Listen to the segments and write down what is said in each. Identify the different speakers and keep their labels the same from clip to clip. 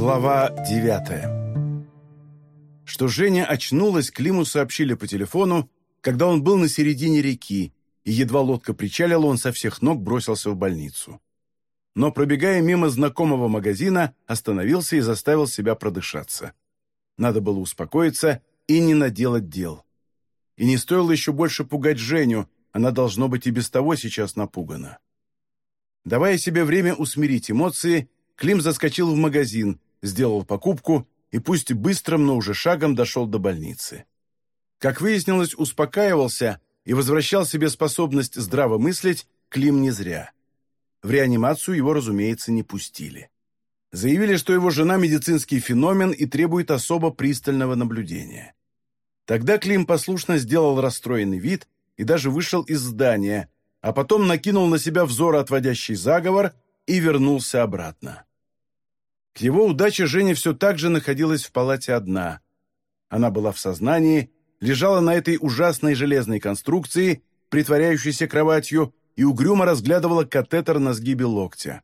Speaker 1: Глава девятая Что Женя очнулась, Климу сообщили по телефону, когда он был на середине реки, и едва лодка причалила, он со всех ног бросился в больницу. Но, пробегая мимо знакомого магазина, остановился и заставил себя продышаться. Надо было успокоиться и не наделать дел. И не стоило еще больше пугать Женю, она должно быть и без того сейчас напугана. Давая себе время усмирить эмоции, Клим заскочил в магазин, сделал покупку и пусть быстрым, но уже шагом дошел до больницы. Как выяснилось, успокаивался и возвращал себе способность здраво мыслить Клим не зря. В реанимацию его, разумеется, не пустили. Заявили, что его жена медицинский феномен и требует особо пристального наблюдения. Тогда Клим послушно сделал расстроенный вид и даже вышел из здания, а потом накинул на себя взор отводящий заговор и вернулся обратно. К его удаче Женя все так же находилась в палате одна. Она была в сознании, лежала на этой ужасной железной конструкции, притворяющейся кроватью, и угрюмо разглядывала катетер на сгибе локтя.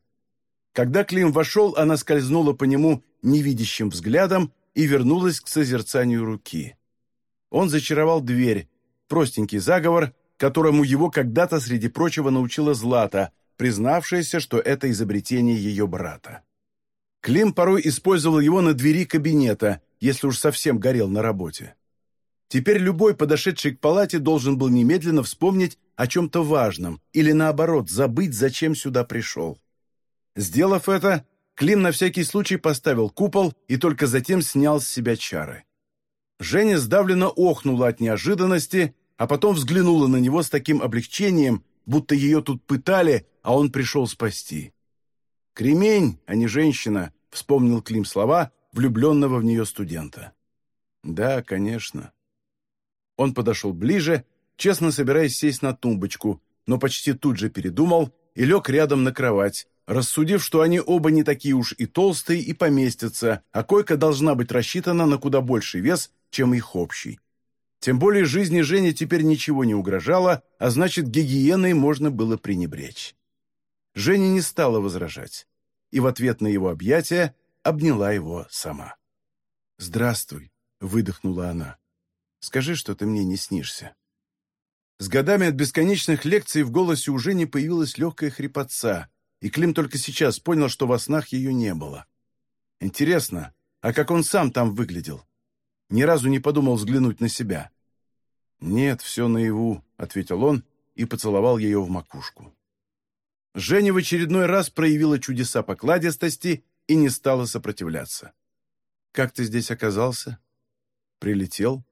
Speaker 1: Когда Клим вошел, она скользнула по нему невидящим взглядом и вернулась к созерцанию руки. Он зачаровал дверь, простенький заговор, которому его когда-то, среди прочего, научила Злата, признавшаяся, что это изобретение ее брата. Клим порой использовал его на двери кабинета, если уж совсем горел на работе. Теперь любой, подошедший к палате, должен был немедленно вспомнить о чем-то важном или, наоборот, забыть, зачем сюда пришел. Сделав это, Клим на всякий случай поставил купол и только затем снял с себя чары. Женя сдавленно охнула от неожиданности, а потом взглянула на него с таким облегчением, будто ее тут пытали, а он пришел спасти. «Кремень, а не женщина», — вспомнил Клим слова влюбленного в нее студента. «Да, конечно». Он подошел ближе, честно собираясь сесть на тумбочку, но почти тут же передумал и лег рядом на кровать, рассудив, что они оба не такие уж и толстые и поместятся, а койка должна быть рассчитана на куда больший вес, чем их общий. Тем более жизни Жени теперь ничего не угрожало, а значит, гигиеной можно было пренебречь. Женя не стала возражать, и в ответ на его объятия обняла его сама. «Здравствуй», — выдохнула она. «Скажи, что ты мне не снишься». С годами от бесконечных лекций в голосе у Жени появилась легкая хрипотца, и Клим только сейчас понял, что во снах ее не было. Интересно, а как он сам там выглядел? Ни разу не подумал взглянуть на себя. «Нет, все наяву», — ответил он и поцеловал ее в макушку. Женя в очередной раз проявила чудеса покладистости и не стала сопротивляться. «Как ты здесь оказался?» «Прилетел?»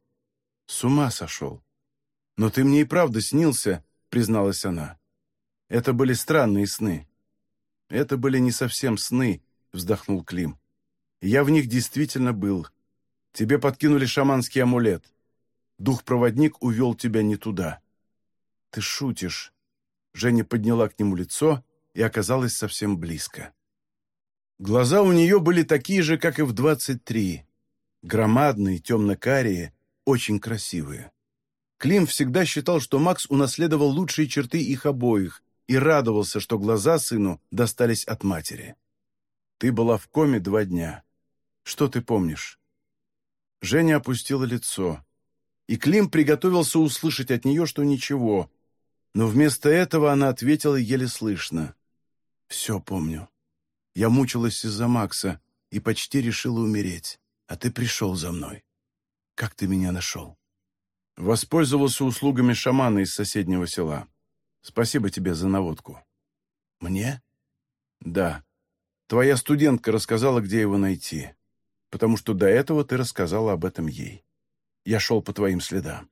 Speaker 1: «С ума сошел!» «Но ты мне и правда снился», — призналась она. «Это были странные сны». «Это были не совсем сны», — вздохнул Клим. «Я в них действительно был. Тебе подкинули шаманский амулет. Дух-проводник увел тебя не туда». «Ты шутишь», Женя подняла к нему лицо и оказалась совсем близко. Глаза у нее были такие же, как и в двадцать три. Громадные, темно-карие, очень красивые. Клим всегда считал, что Макс унаследовал лучшие черты их обоих и радовался, что глаза сыну достались от матери. «Ты была в коме два дня. Что ты помнишь?» Женя опустила лицо, и Клим приготовился услышать от нее, что ничего, но вместо этого она ответила еле слышно. «Все помню. Я мучилась из-за Макса и почти решила умереть, а ты пришел за мной. Как ты меня нашел?» Воспользовался услугами шамана из соседнего села. Спасибо тебе за наводку. Мне? Да. Твоя студентка рассказала, где его найти. Потому что до этого ты рассказала об этом ей. Я шел по твоим следам.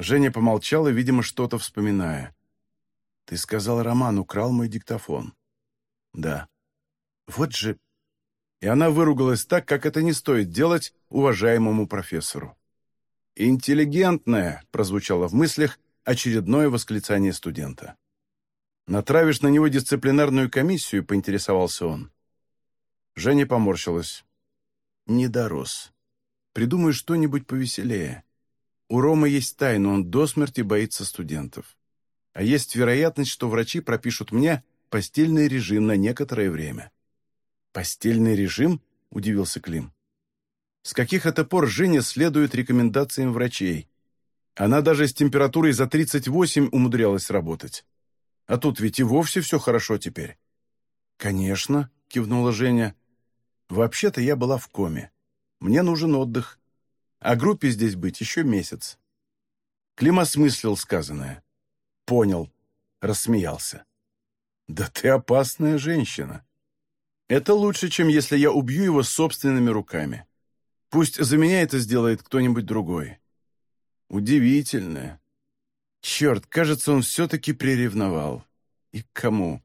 Speaker 1: Женя помолчала, видимо, что-то вспоминая. «Ты сказал, Роман украл мой диктофон». «Да». «Вот же...» И она выругалась так, как это не стоит делать уважаемому профессору. «Интеллигентная», — прозвучало в мыслях очередное восклицание студента. «Натравишь на него дисциплинарную комиссию?» — поинтересовался он. Женя поморщилась. «Не дорос. Придумай что-нибудь повеселее. У Ромы есть тайна, он до смерти боится студентов. А есть вероятность, что врачи пропишут мне постельный режим на некоторое время. Постельный режим? – удивился Клим. «С каких это пор Женя следует рекомендациям врачей? Она даже с температурой за 38 умудрялась работать. А тут ведь и вовсе все хорошо теперь». «Конечно», – кивнула Женя. «Вообще-то я была в коме. Мне нужен отдых. А группе здесь быть еще месяц». Клим осмыслил сказанное. Понял. Рассмеялся. «Да ты опасная женщина. Это лучше, чем если я убью его собственными руками. Пусть за меня это сделает кто-нибудь другой». Удивительно. Черт, кажется, он все-таки приревновал. И к кому?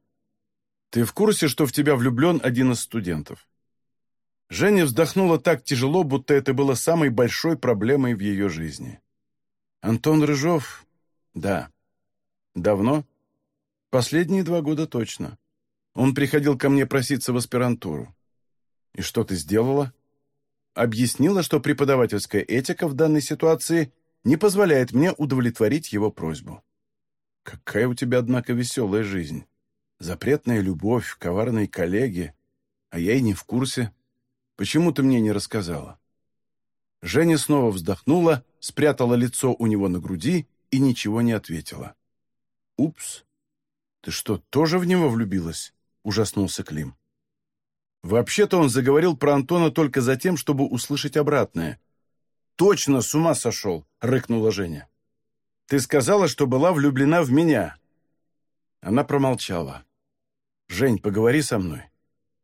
Speaker 1: Ты в курсе, что в тебя влюблен один из студентов? Женя вздохнула так тяжело, будто это было самой большой проблемой в ее жизни. Антон Рыжов? Да. Давно? Последние два года точно. Он приходил ко мне проситься в аспирантуру. И что ты сделала? Объяснила, что преподавательская этика в данной ситуации не позволяет мне удовлетворить его просьбу. Какая у тебя, однако, веселая жизнь. Запретная любовь, коварные коллеги. А я и не в курсе. Почему ты мне не рассказала? Женя снова вздохнула, спрятала лицо у него на груди и ничего не ответила. «Упс! Ты что, тоже в него влюбилась?» — ужаснулся Клим. Вообще-то он заговорил про Антона только за тем, чтобы услышать обратное. «Точно с ума сошел!» — рыкнула Женя. «Ты сказала, что была влюблена в меня!» Она промолчала. «Жень, поговори со мной.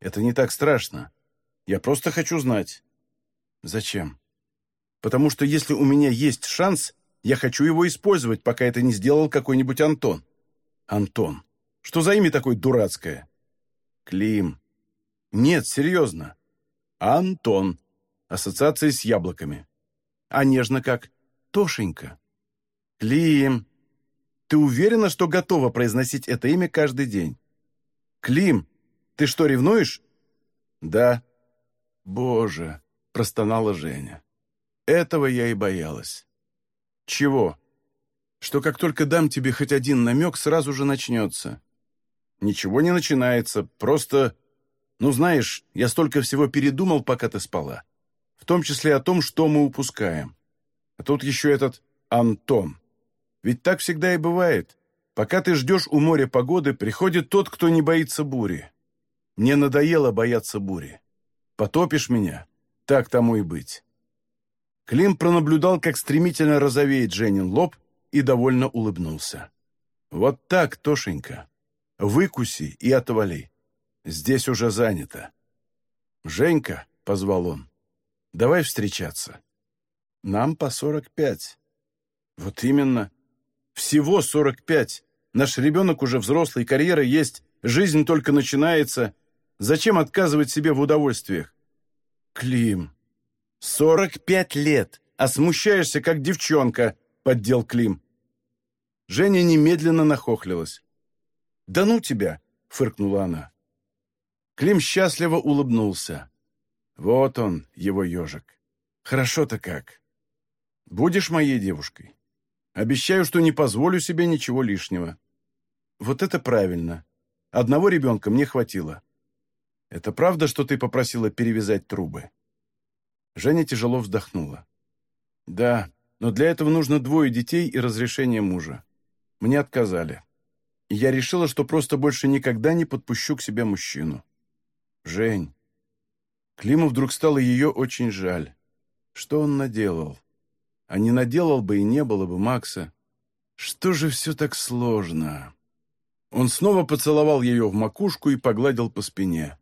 Speaker 1: Это не так страшно. Я просто хочу знать». «Зачем?» потому что если у меня есть шанс, я хочу его использовать, пока это не сделал какой-нибудь Антон. Антон. Что за имя такое дурацкое? Клим. Нет, серьезно. Антон. Ассоциация с яблоками. А нежно как? Тошенька. Клим. Ты уверена, что готова произносить это имя каждый день? Клим, ты что, ревнуешь? Да. Боже, простонала Женя. Этого я и боялась. Чего? Что как только дам тебе хоть один намек, сразу же начнется. Ничего не начинается, просто... Ну, знаешь, я столько всего передумал, пока ты спала. В том числе о том, что мы упускаем. А тут еще этот Антон. Ведь так всегда и бывает. Пока ты ждешь у моря погоды, приходит тот, кто не боится бури. Мне надоело бояться бури. Потопишь меня? Так тому и быть. Клим пронаблюдал, как стремительно розовеет Женин лоб, и довольно улыбнулся. «Вот так, Тошенька. Выкуси и отвали. Здесь уже занято». «Женька», — позвал он, — «давай встречаться». «Нам по сорок пять». «Вот именно. Всего сорок пять. Наш ребенок уже взрослый, карьера есть, жизнь только начинается. Зачем отказывать себе в удовольствиях?» «Клим», «Сорок пять лет, а смущаешься, как девчонка», — поддел Клим. Женя немедленно нахохлилась. «Да ну тебя!» — фыркнула она. Клим счастливо улыбнулся. Вот он, его ежик. Хорошо-то как. Будешь моей девушкой? Обещаю, что не позволю себе ничего лишнего. Вот это правильно. Одного ребенка мне хватило. Это правда, что ты попросила перевязать трубы? Женя тяжело вздохнула. «Да, но для этого нужно двое детей и разрешение мужа. Мне отказали. И я решила, что просто больше никогда не подпущу к себе мужчину. Жень». Климу вдруг стало ее очень жаль. Что он наделал? А не наделал бы и не было бы Макса. Что же все так сложно? Он снова поцеловал ее в макушку и погладил по спине.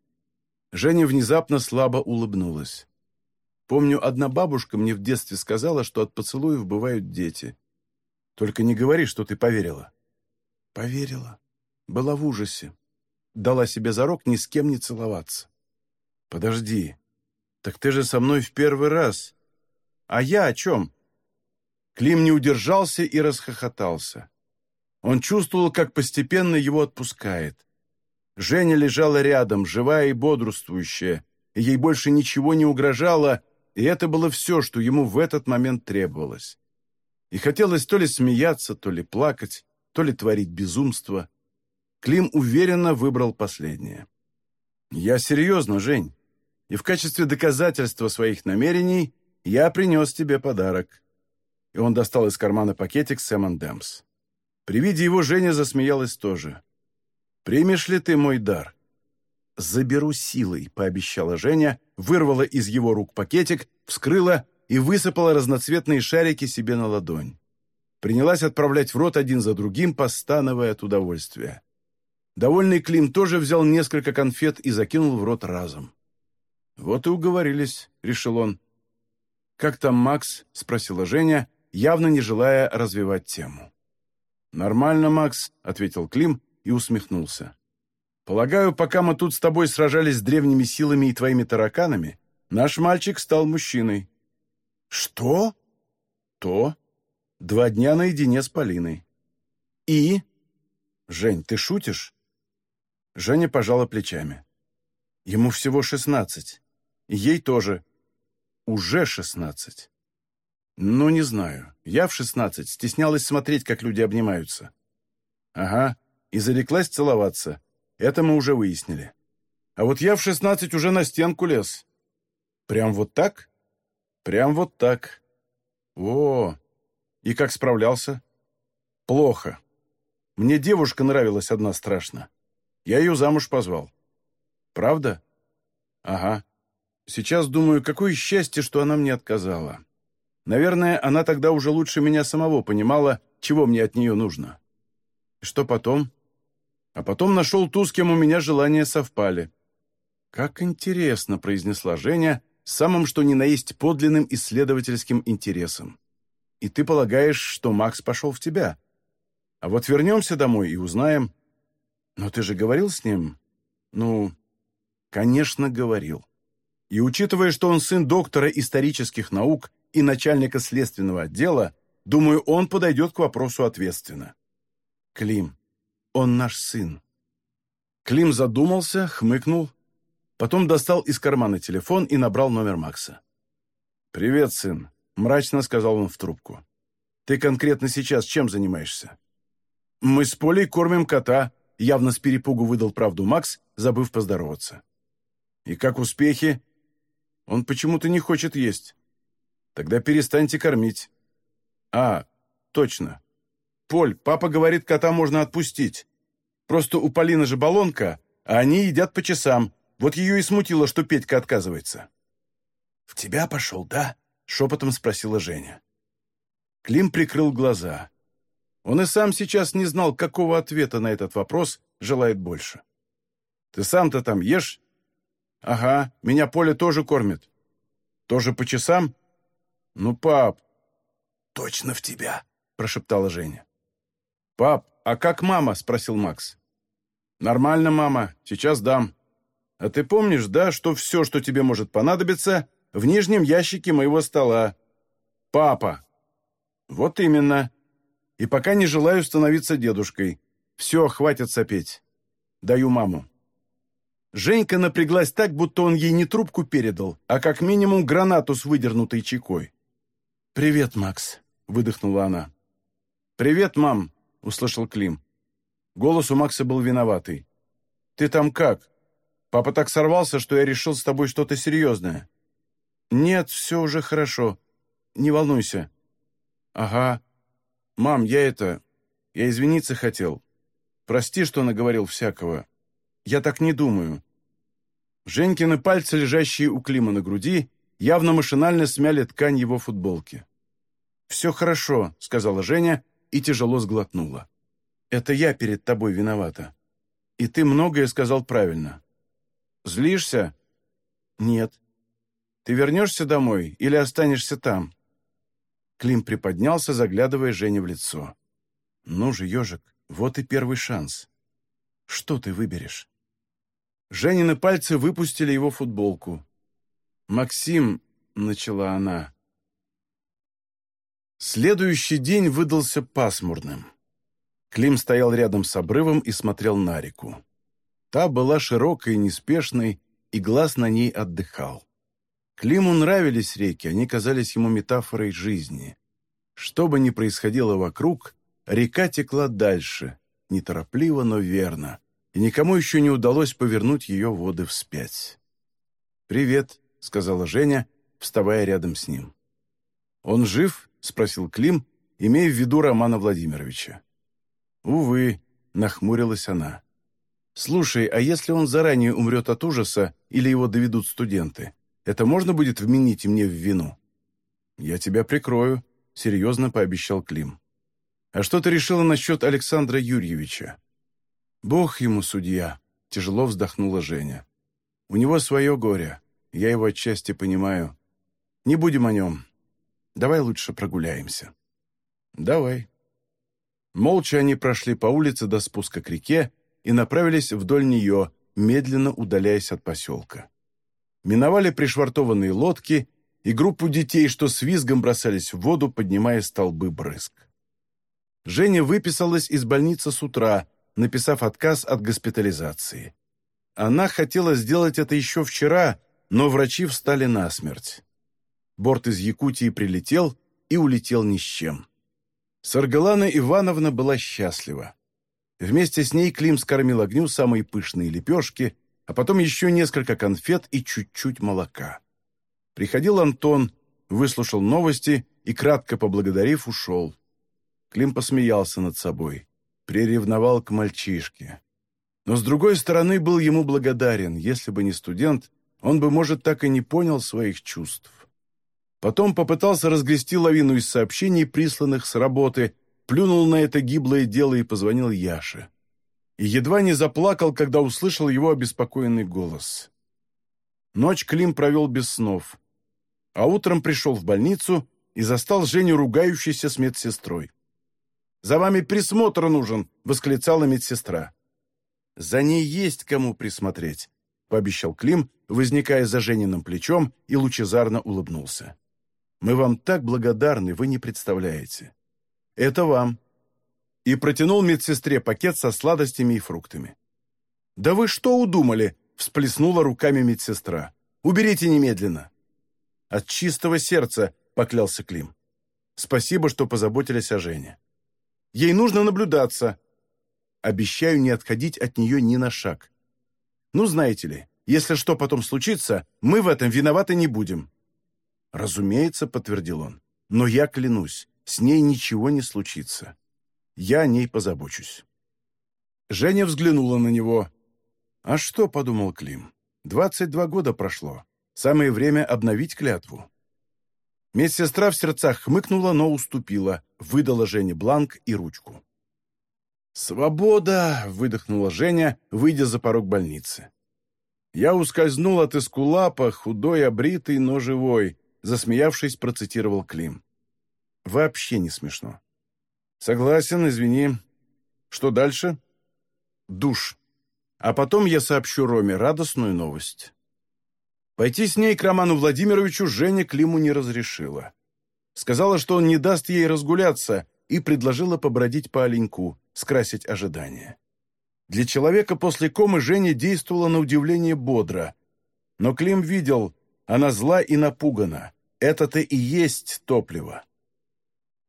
Speaker 1: Женя внезапно слабо улыбнулась. Помню, одна бабушка мне в детстве сказала, что от поцелуев бывают дети. Только не говори, что ты поверила». «Поверила. Была в ужасе. Дала себе зарок ни с кем не целоваться». «Подожди. Так ты же со мной в первый раз. А я о чем?» Клим не удержался и расхохотался. Он чувствовал, как постепенно его отпускает. Женя лежала рядом, живая и бодрствующая, ей больше ничего не угрожало, и это было все, что ему в этот момент требовалось. И хотелось то ли смеяться, то ли плакать, то ли творить безумство. Клим уверенно выбрал последнее. «Я серьезно, Жень. И в качестве доказательства своих намерений я принес тебе подарок». И он достал из кармана пакетик с M&M's. При виде его Женя засмеялась тоже. «Примешь ли ты мой дар?» «Заберу силой», — пообещала Женя, вырвала из его рук пакетик, вскрыла и высыпала разноцветные шарики себе на ладонь. Принялась отправлять в рот один за другим, постановая от удовольствия. Довольный Клим тоже взял несколько конфет и закинул в рот разом. «Вот и уговорились», — решил он. «Как там Макс?» — спросила Женя, явно не желая развивать тему. «Нормально, Макс», — ответил Клим и усмехнулся. «Полагаю, пока мы тут с тобой сражались с древними силами и твоими тараканами, наш мальчик стал мужчиной».
Speaker 2: «Что?»
Speaker 1: «То. Два дня наедине с Полиной».
Speaker 2: «И?»
Speaker 1: «Жень, ты шутишь?» Женя пожала плечами. «Ему всего шестнадцать. Ей тоже. Уже шестнадцать. Ну, не знаю. Я в шестнадцать стеснялась смотреть, как люди обнимаются. Ага, и зареклась целоваться. Это мы уже выяснили. А вот я в шестнадцать уже на стенку лез. Прям вот так? Прям вот так. О, и как справлялся? Плохо. Мне девушка нравилась одна страшно. Я ее замуж позвал. Правда? Ага. Сейчас думаю, какое счастье, что она мне отказала. Наверное, она тогда уже лучше меня самого понимала, чего мне от нее нужно. Что потом? А потом нашел ту, с кем у меня желания совпали. «Как интересно», — произнесла Женя, самым что ни на есть подлинным исследовательским интересом. «И ты полагаешь, что Макс пошел в тебя? А вот вернемся домой и узнаем». «Но ты же говорил с ним?» «Ну, конечно, говорил. И учитывая, что он сын доктора исторических наук и начальника следственного отдела, думаю, он подойдет к вопросу ответственно. Клим, он наш сын. Клим задумался, хмыкнул, потом достал из кармана телефон и набрал номер Макса. «Привет, сын», — мрачно сказал он в трубку. «Ты конкретно сейчас чем занимаешься?» «Мы с Полей кормим кота», — явно с перепугу выдал правду Макс, забыв поздороваться. «И как успехи?» Он почему-то не хочет есть. Тогда перестаньте кормить. А, точно. Поль, папа говорит, кота можно отпустить. Просто у Полины же баллонка, а они едят по часам. Вот ее и смутило, что Петька отказывается. «В тебя пошел, да?» — шепотом спросила Женя. Клим прикрыл глаза. Он и сам сейчас не знал, какого ответа на этот вопрос желает больше. «Ты сам-то там ешь?» «Ага, меня Поля тоже кормит». «Тоже по часам?» «Ну, пап...»
Speaker 2: «Точно в тебя», — прошептала Женя.
Speaker 1: «Пап, а как мама?» — спросил Макс. «Нормально, мама, сейчас дам. А ты помнишь, да, что все, что тебе может понадобиться, в нижнем ящике моего стола? Папа!» «Вот именно. И пока не желаю становиться дедушкой. Все, хватит сопеть. Даю маму». Женька напряглась так, будто он ей не трубку передал, а как минимум гранату с выдернутой чекой. «Привет, Макс», — выдохнула она. «Привет, мам», — услышал Клим. Голос у Макса был виноватый. «Ты там как? Папа так сорвался, что я решил с тобой что-то серьезное». «Нет, все уже хорошо. Не волнуйся». «Ага. Мам, я это... Я извиниться хотел. Прости, что наговорил всякого. Я так не думаю». Женькины пальцы, лежащие у Клима на груди, явно машинально смяли ткань его футболки. «Все хорошо», — сказала Женя и тяжело сглотнула. «Это я перед тобой виновата. И ты многое сказал правильно. Злишься?» «Нет». «Ты вернешься домой или останешься там?» Клим приподнялся, заглядывая Жене в лицо. «Ну же, ежик, вот и первый шанс. Что ты выберешь?» Женины пальцы выпустили его футболку. «Максим», — начала она. Следующий день выдался пасмурным. Клим стоял рядом с обрывом и смотрел на реку. Та была широкой и неспешной, и глаз на ней отдыхал. Климу нравились реки, они казались ему метафорой жизни. Что бы ни происходило вокруг, река текла дальше, неторопливо, но верно и никому еще не удалось повернуть ее воды вспять. «Привет», — сказала Женя, вставая рядом с ним. «Он жив?» — спросил Клим, имея в виду Романа Владимировича. «Увы», — нахмурилась она. «Слушай, а если он заранее умрет от ужаса или его доведут студенты, это можно будет вменить мне в вину?» «Я тебя прикрою», — серьезно пообещал Клим. «А что ты решила насчет Александра Юрьевича?» «Бог ему судья», — тяжело вздохнула Женя. «У него свое горе. Я его отчасти понимаю. Не будем о нем. Давай лучше прогуляемся». «Давай». Молча они прошли по улице до спуска к реке и направились вдоль нее, медленно удаляясь от поселка. Миновали пришвартованные лодки и группу детей, что с визгом бросались в воду, поднимая столбы брызг. Женя выписалась из больницы с утра, написав отказ от госпитализации. Она хотела сделать это еще вчера, но врачи встали насмерть. Борт из Якутии прилетел и улетел ни с чем. Саргалана Ивановна была счастлива. Вместе с ней Клим скормил огню самые пышные лепешки, а потом еще несколько конфет и чуть-чуть молока. Приходил Антон, выслушал новости и, кратко поблагодарив, ушел. Клим посмеялся над собой, приревновал к мальчишке. Но, с другой стороны, был ему благодарен. Если бы не студент, он бы, может, так и не понял своих чувств. Потом попытался разгрести лавину из сообщений, присланных с работы, плюнул на это гиблое дело и позвонил Яше. И едва не заплакал, когда услышал его обеспокоенный голос. Ночь Клим провел без снов, а утром пришел в больницу и застал Женю ругающейся с медсестрой. «За вами присмотр нужен!» — восклицала медсестра. «За ней есть кому присмотреть», — пообещал Клим, возникая за Жениным плечом и лучезарно улыбнулся. Мы вам так благодарны, вы не представляете. Это вам». И протянул медсестре пакет со сладостями и фруктами. «Да вы что удумали?» – всплеснула руками медсестра. «Уберите немедленно». «От чистого сердца», – поклялся Клим. «Спасибо, что позаботились о Жене. Ей нужно наблюдаться. Обещаю не отходить от нее ни на шаг. Ну, знаете ли, если что потом случится, мы в этом виноваты не будем». «Разумеется», — подтвердил он. «Но я клянусь, с ней ничего не случится. Я о ней позабочусь». Женя взглянула на него. «А что?» — подумал Клим. «Двадцать два года прошло. Самое время обновить клятву». Медсестра в сердцах хмыкнула, но уступила, выдала Жене бланк и ручку. «Свобода!» — выдохнула Женя, выйдя за порог больницы. Я ускользнул от эскулапа, худой, обритый, но живой засмеявшись, процитировал Клим. «Вообще не смешно». «Согласен, извини. Что дальше?» «Душ. А потом я сообщу Роме радостную новость». Пойти с ней к Роману Владимировичу Женя Климу не разрешила. Сказала, что он не даст ей разгуляться, и предложила побродить по оленьку, скрасить ожидания. Для человека после комы Женя действовала на удивление бодро. Но Клим видел, она зла и напугана. Это-то и есть топливо.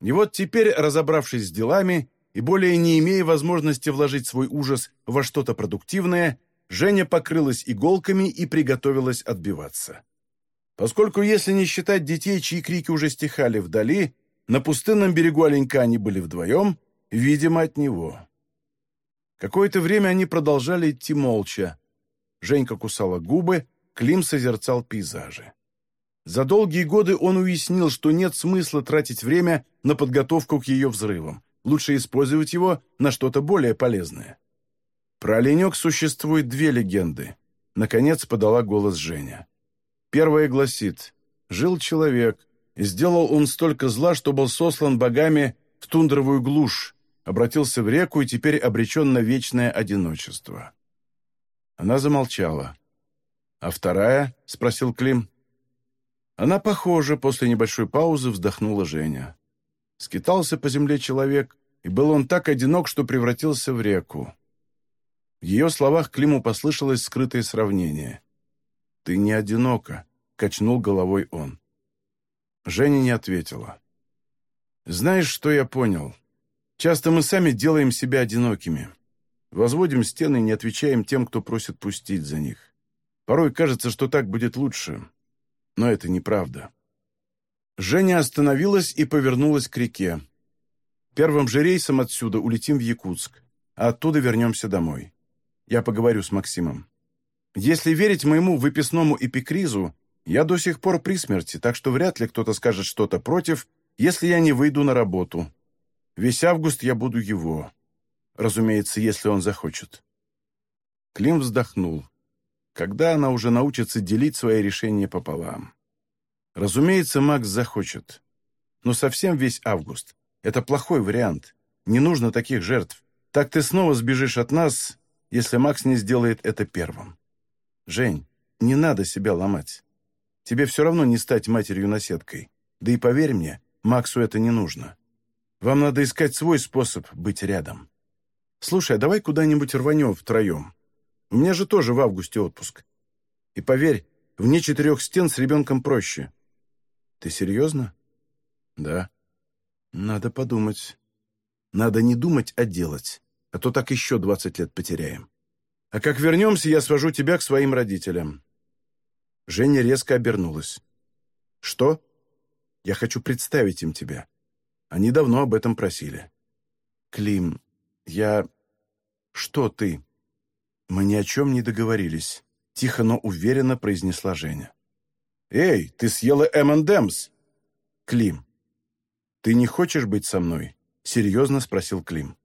Speaker 1: И вот теперь, разобравшись с делами и более не имея возможности вложить свой ужас во что-то продуктивное, Женя покрылась иголками и приготовилась отбиваться. Поскольку, если не считать детей, чьи крики уже стихали вдали, на пустынном берегу Оленька они были вдвоем, видимо, от него. Какое-то время они продолжали идти молча. Женька кусала губы, Клим созерцал пейзажи. За долгие годы он уяснил, что нет смысла тратить время на подготовку к ее взрывам. Лучше использовать его на что-то более полезное. Про оленек существует две легенды. Наконец подала голос Женя. Первая гласит «Жил человек, и сделал он столько зла, что был сослан богами в тундровую глушь, обратился в реку и теперь обречен на вечное одиночество». Она замолчала. «А вторая?» — спросил Клим. Она похожа, после небольшой паузы вздохнула Женя. Скитался по земле человек, и был он так одинок, что превратился в реку. В ее словах Климу послышалось скрытое сравнение. «Ты не одинока», — качнул головой он. Женя не ответила. «Знаешь, что я понял? Часто мы сами делаем себя одинокими. Возводим стены и не отвечаем тем, кто просит пустить за них. Порой кажется, что так будет лучше, но это неправда. Женя остановилась и повернулась к реке. Первым же рейсом отсюда улетим в Якутск, а оттуда вернемся домой. Я поговорю с Максимом. Если верить моему выписному эпикризу, я до сих пор при смерти, так что вряд ли кто-то скажет что-то против, если я не выйду на работу. Весь август я буду его. Разумеется, если он захочет. Клим вздохнул. Когда она уже научится делить свои решения пополам? Разумеется, Макс захочет. Но совсем весь август. Это плохой вариант. Не нужно таких жертв. Так ты снова сбежишь от нас, если Макс не сделает это первым. Жень, не надо себя ломать. Тебе все равно не стать матерью-наседкой. Да и поверь мне, Максу это не нужно. Вам надо искать свой способ быть рядом. Слушай, а давай куда-нибудь рванем втроем. У меня же тоже в августе отпуск. И поверь, вне четырех стен с ребенком проще. Ты серьезно? Да. Надо подумать. Надо не думать, а делать. А то так еще двадцать лет потеряем. А как вернемся, я свожу тебя к своим родителям. Женя резко обернулась. Что? Я хочу представить им тебя. Они давно об этом просили. Клим, я... Что ты? Мы ни о чем не договорились. Тихо, но уверенно произнесла Женя. «Эй, ты съела M&M's!» «Клим, ты не хочешь быть со мной?» Серьезно спросил Клим.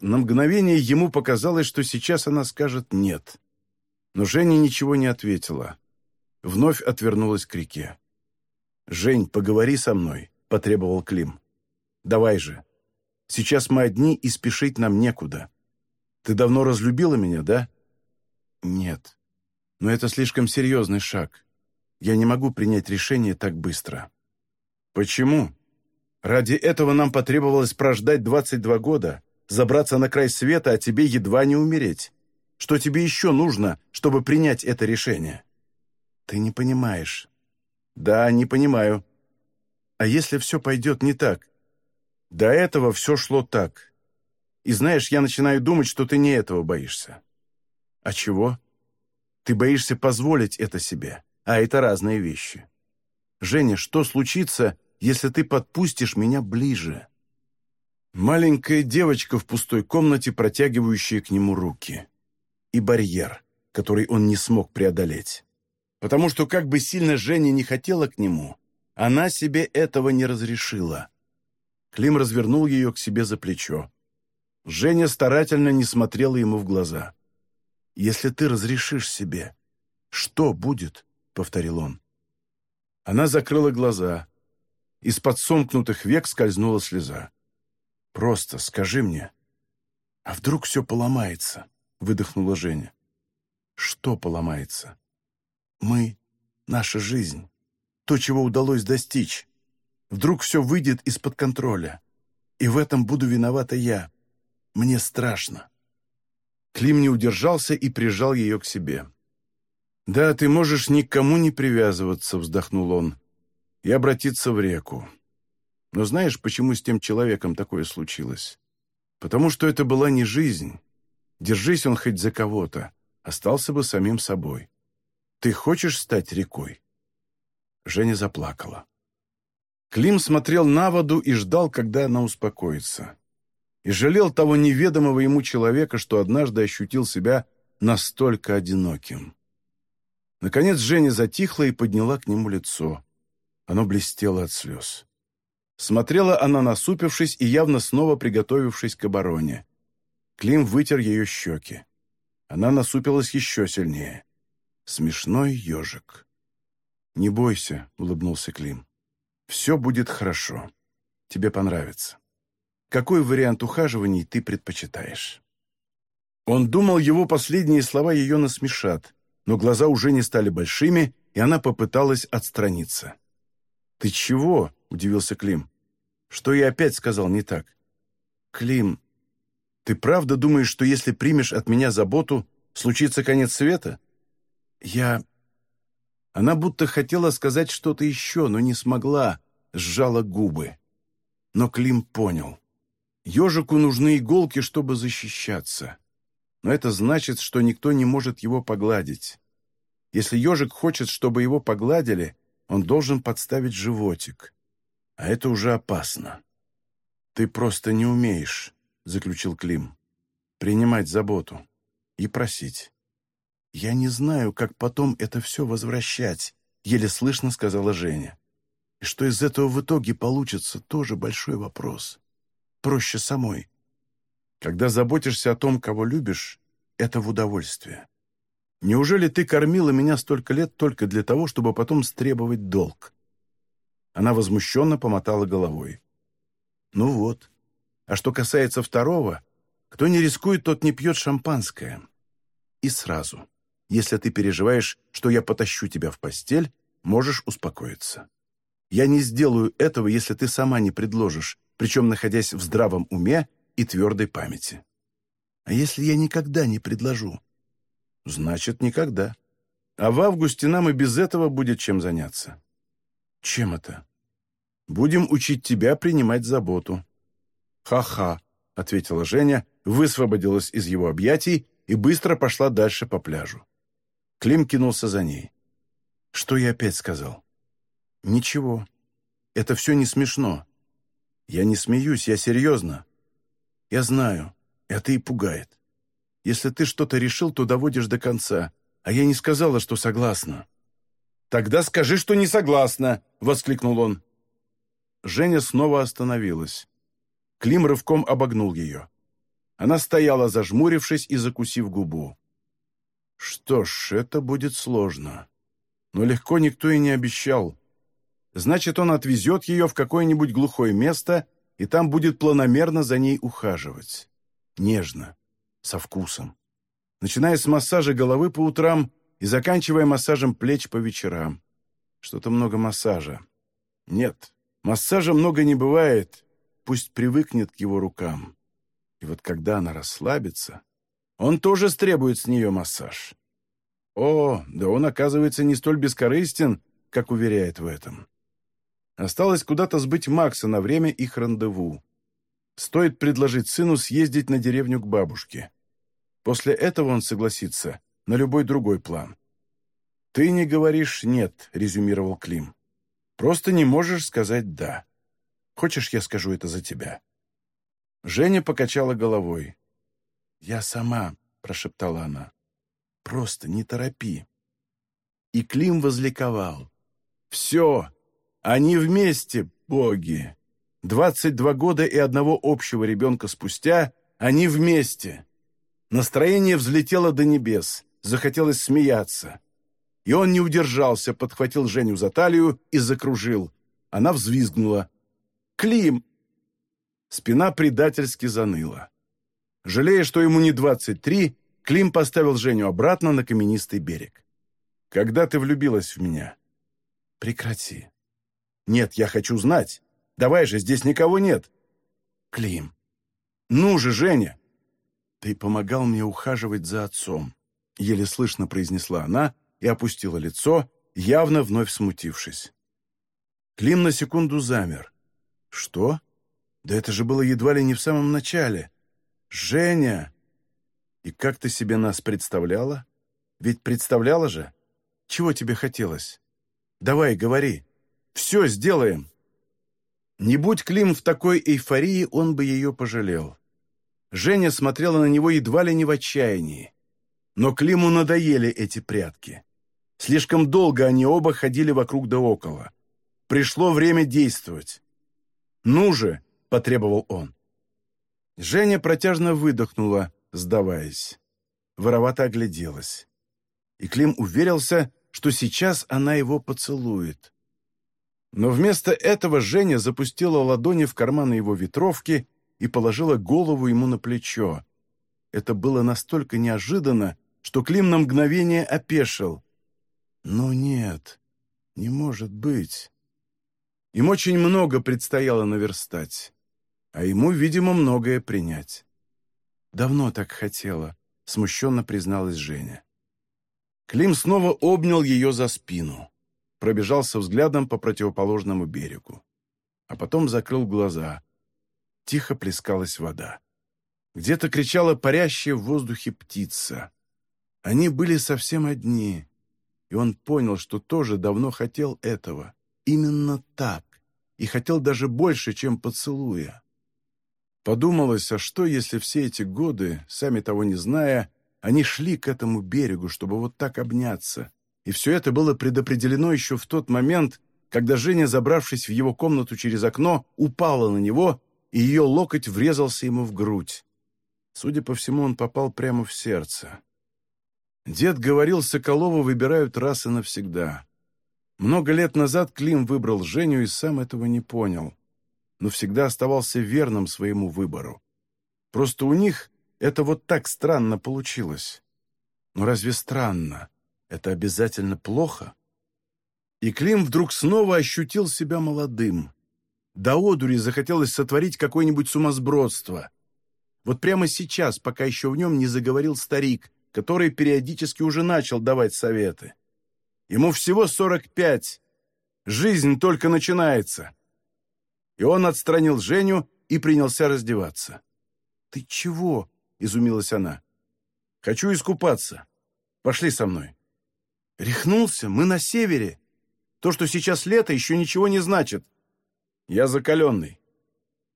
Speaker 1: На мгновение ему показалось, что сейчас она скажет «нет». Но Женя ничего не ответила. Вновь отвернулась к реке. «Жень, поговори со мной», — потребовал Клим. «Давай же. Сейчас мы одни, и спешить нам некуда. Ты давно разлюбила меня, да?» «Нет. Но это слишком серьезный шаг. Я не могу принять решение так быстро». «Почему? Ради этого нам потребовалось прождать 22 года, забраться на край света, а тебе едва не умереть. Что тебе еще нужно, чтобы принять это решение?» «Ты не понимаешь». «Да, не понимаю». «А если все пойдет не так?» «До этого все шло так. И знаешь, я начинаю думать, что ты не этого боишься». «А чего?» «Ты боишься позволить это себе, а это разные вещи». «Женя, что случится, если ты подпустишь меня ближе?» Маленькая девочка в пустой комнате, протягивающая к нему руки. И барьер, который он не смог преодолеть. Потому что как бы сильно Женя не хотела к нему, она себе этого не разрешила. Клим развернул ее к себе за плечо. Женя старательно не смотрела ему в глаза. «Если ты разрешишь себе, что будет?» — повторил он. Она закрыла глаза. Из-под сомкнутых век скользнула слеза. «Просто скажи мне». «А вдруг все поломается?» — выдохнула Женя. «Что поломается?» «Мы — наша жизнь, то, чего удалось достичь. Вдруг все выйдет из-под контроля. И в этом буду виновата я. Мне страшно». Клим не удержался и прижал ее к себе. «Да, ты можешь никому не привязываться», — вздохнул он, — «и обратиться в реку. Но знаешь, почему с тем человеком такое случилось? Потому что это была не жизнь. Держись он хоть за кого-то, остался бы самим собой. Ты хочешь стать рекой?» Женя заплакала. Клим смотрел на воду и ждал, когда она успокоится. И жалел того неведомого ему человека, что однажды ощутил себя настолько одиноким. Наконец Женя затихла и подняла к нему лицо. Оно блестело от слез. Смотрела она, насупившись и явно снова приготовившись к обороне. Клим вытер ее щеки. Она насупилась еще сильнее. Смешной ежик. «Не бойся», — улыбнулся Клим. «Все будет хорошо. Тебе понравится. Какой вариант ухаживаний ты предпочитаешь?» Он думал, его последние слова ее насмешат, но глаза уже не стали большими, и она попыталась отстраниться. «Ты чего?» — удивился Клим. «Что я опять сказал не так?» «Клим, ты правда думаешь, что если примешь от меня заботу, случится конец света?» «Я...» Она будто хотела сказать что-то еще, но не смогла, сжала губы. Но Клим понял. Ежику нужны иголки, чтобы защищаться. Но это значит, что никто не может его погладить. Если ежик хочет, чтобы его погладили, он должен подставить животик. А это уже опасно. «Ты просто не умеешь», — заключил Клим. «Принимать заботу и просить». «Я не знаю, как потом это все возвращать», — еле слышно сказала Женя. «И что из этого в итоге получится, тоже большой вопрос. Проще самой. Когда заботишься о том, кого любишь, это в удовольствие. Неужели ты кормила меня столько лет только для того, чтобы потом стребовать долг?» Она возмущенно помотала головой. Ну вот. А что касается второго, кто не рискует, тот не пьет шампанское. И сразу, если ты переживаешь, что я потащу тебя в постель, можешь успокоиться. Я не сделаю этого, если ты сама не предложишь, причем находясь в здравом уме и твердой памяти. А если я никогда не предложу? Значит, никогда. А в августе нам и без этого будет чем заняться. Чем это? Будем учить тебя принимать заботу». «Ха-ха», — ответила Женя, высвободилась из его объятий и быстро пошла дальше по пляжу. Клим кинулся за ней. «Что я опять сказал?» «Ничего. Это все не смешно. Я не смеюсь, я серьезно. Я знаю, это и пугает. Если ты что-то решил, то доводишь до конца, а я не сказала, что согласна». «Тогда скажи, что не согласна!» — воскликнул он. Женя снова остановилась. Клим рывком обогнул ее. Она стояла, зажмурившись и закусив губу. Что ж, это будет сложно. Но легко никто и не обещал. Значит, он отвезет ее в какое-нибудь глухое место, и там будет планомерно за ней ухаживать. Нежно, со вкусом. Начиная с массажа головы по утрам и заканчивая массажем плеч по вечерам. Что-то много массажа. Нет, Массажа много не бывает, пусть привыкнет к его рукам. И вот когда она расслабится, он тоже стребует с нее массаж. О, да он, оказывается, не столь бескорыстен, как уверяет в этом. Осталось куда-то сбыть Макса на время их рандеву. Стоит предложить сыну съездить на деревню к бабушке. После этого он согласится на любой другой план. «Ты не говоришь «нет», — резюмировал Клим. Просто не можешь сказать «да». Хочешь, я скажу это за тебя?» Женя покачала головой. «Я сама», — прошептала она. «Просто не торопи». И Клим возликовал. «Все! Они вместе, боги! Двадцать два года и одного общего ребенка спустя они вместе!» Настроение взлетело до небес, захотелось смеяться. И он не удержался, подхватил Женю за талию и закружил. Она взвизгнула. «Клим!» Спина предательски заныла. Жалея, что ему не двадцать три, Клим поставил Женю обратно на каменистый берег. «Когда ты влюбилась в меня?» «Прекрати». «Нет, я хочу знать. Давай же, здесь никого нет». «Клим». «Ну же, Женя!» «Ты помогал мне ухаживать за отцом», — еле слышно произнесла она, и опустила лицо, явно вновь смутившись. Клим на секунду замер. «Что? Да это же было едва ли не в самом начале. Женя!» «И как ты себе нас представляла? Ведь представляла же? Чего тебе хотелось? Давай, говори. Все сделаем!» Не будь Клим в такой эйфории, он бы ее пожалел. Женя смотрела на него едва ли не в отчаянии. Но Климу надоели эти прятки. Слишком долго они оба ходили вокруг да около. Пришло время действовать. «Ну же!» — потребовал он. Женя протяжно выдохнула, сдаваясь. Воровато огляделась. И Клим уверился, что сейчас она его поцелует. Но вместо этого Женя запустила ладони в карманы его ветровки и положила голову ему на плечо. Это было настолько неожиданно, что Клим на мгновение опешил. Но нет, не может быть. Им очень много предстояло наверстать, а ему, видимо, многое принять. «Давно так хотела», — смущенно призналась Женя. Клим снова обнял ее за спину, пробежался взглядом по противоположному берегу, а потом закрыл глаза. Тихо плескалась вода. Где-то кричала парящая в воздухе птица. Они были совсем одни — и он понял, что тоже давно хотел этого. Именно так. И хотел даже больше, чем поцелуя. Подумалось, а что, если все эти годы, сами того не зная, они шли к этому берегу, чтобы вот так обняться, и все это было предопределено еще в тот момент, когда Женя, забравшись в его комнату через окно, упала на него, и ее локоть врезался ему в грудь. Судя по всему, он попал прямо в сердце. Дед говорил, Соколова выбирают раз и навсегда. Много лет назад Клим выбрал Женю и сам этого не понял, но всегда оставался верным своему выбору. Просто у них это вот так странно получилось. Но разве странно? Это обязательно плохо? И Клим вдруг снова ощутил себя молодым. До одури захотелось сотворить какое-нибудь сумасбродство. Вот прямо сейчас, пока еще в нем не заговорил старик, который периодически уже начал давать советы. Ему всего сорок пять. Жизнь только начинается. И он отстранил Женю и принялся раздеваться. «Ты чего?» — изумилась она. «Хочу искупаться. Пошли со мной». «Рехнулся? Мы на севере. То, что сейчас лето, еще ничего не значит. Я закаленный.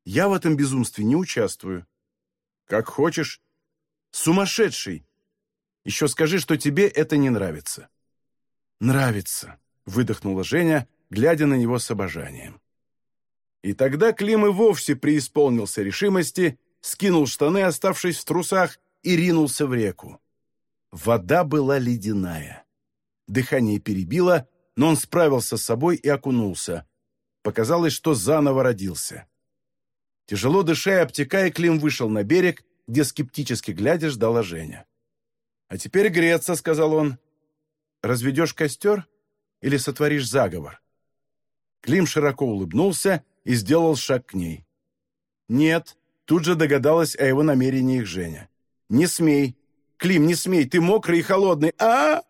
Speaker 1: Я в этом безумстве не участвую. Как хочешь. Сумасшедший. Еще скажи, что тебе это не нравится». «Нравится», — выдохнула Женя, глядя на него с обожанием. И тогда Клим и вовсе преисполнился решимости скинул штаны, оставшись в трусах, и ринулся в реку. Вода была ледяная. Дыхание перебило, но он справился с собой и окунулся. Показалось, что заново родился. Тяжело дыша и обтекая, Клим вышел на берег, где скептически глядя ждала Женя. «А теперь греться», — сказал он. «Разведешь костер или сотворишь заговор?» Клим широко улыбнулся и сделал шаг к ней. «Нет», Тут же догадалась о его намерениях Женя. «Не смей! Клим, не смей! Ты мокрый и холодный! а, -а, -а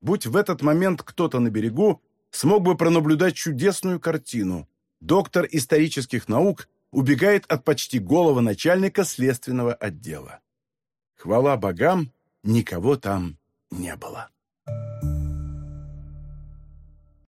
Speaker 1: Будь в этот момент кто-то на берегу, смог бы пронаблюдать чудесную картину. Доктор исторических наук убегает от почти голого начальника следственного отдела. Хвала богам, никого там не было.